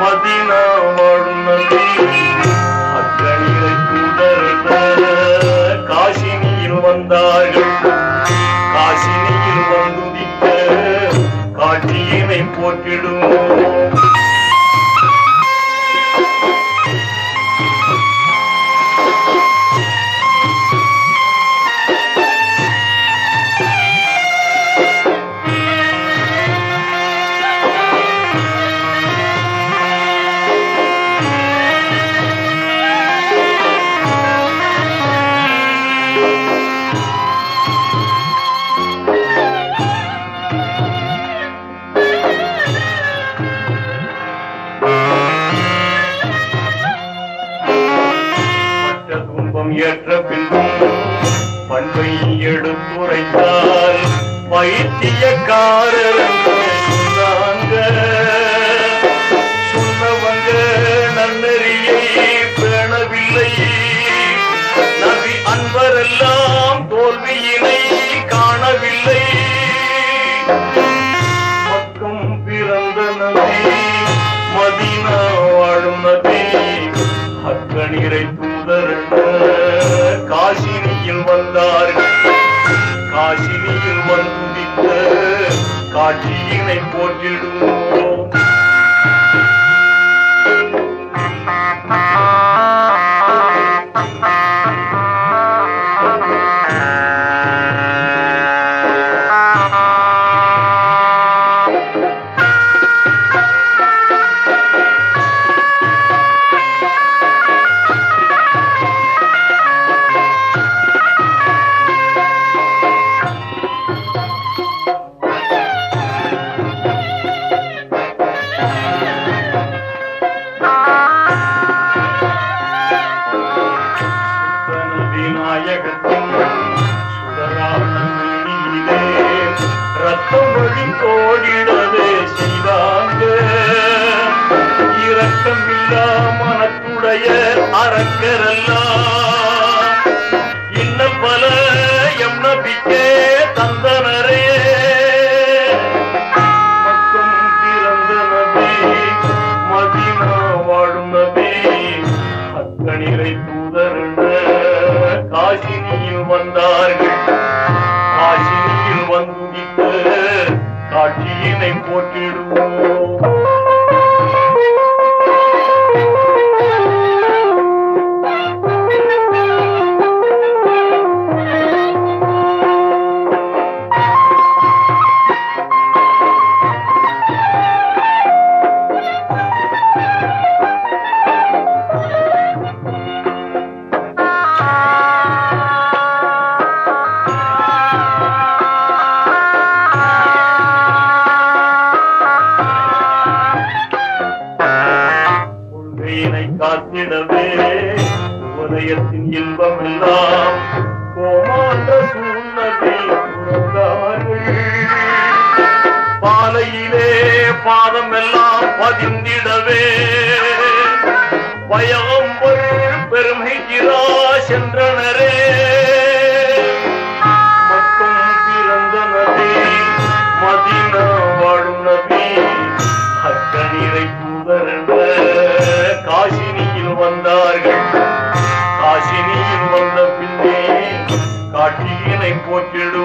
Medina வாழும் நபி அக்கணிலை தூதரன காசினியில் வந்தார்கள். காசினியில் காட்சியினை துன்பம் பின்பும் பண்பை எடுத்துரைத்தால் வைத்தியக்காரர் காட்சியினை போற்றிடுவோம். மேனியிலே ரத்தம் வழி கோடிடவே செய்தாங்க இரக்கமில்லா மனத்துடைய அரக்கரெல்லாம் காசினியில் வந்தார்கள். காசினியில் வந்துதித்த காட்சியினை போட்டிடுவோம். கொள்கையினை காத்திடவே. உதயத்தின் இன்பம் எல்லாம் கோமாற்ற சூழ்நிலை பாலையிலே பாதம் எல்லாம் பதிந்திடவே பயம்பர் பெருமைகிறா சென்றனரே காசினியில் வந்தார்கள். காசினியில் வந்த பின்னே காட்சியினை போற்றிடுவோம்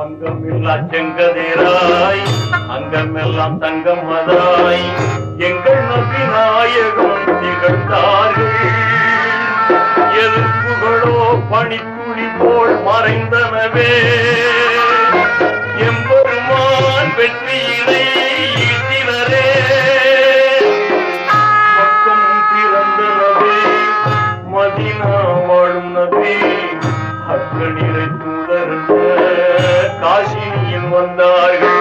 பங்கமில்லா செங்கதிராய் அங்கமெல்லாம் தங்கம் மதாய் எங்கள் நபி நாயகம் திகழ்ந்தார்கள். எதிர்ப்புகளோ பனித்துளி போல் மறைந்தனவே. எம்பெருமான் வெற்றியிலே வந்தார்கள்.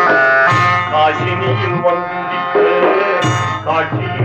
காசினியில் வந்தித்து காட்சியில்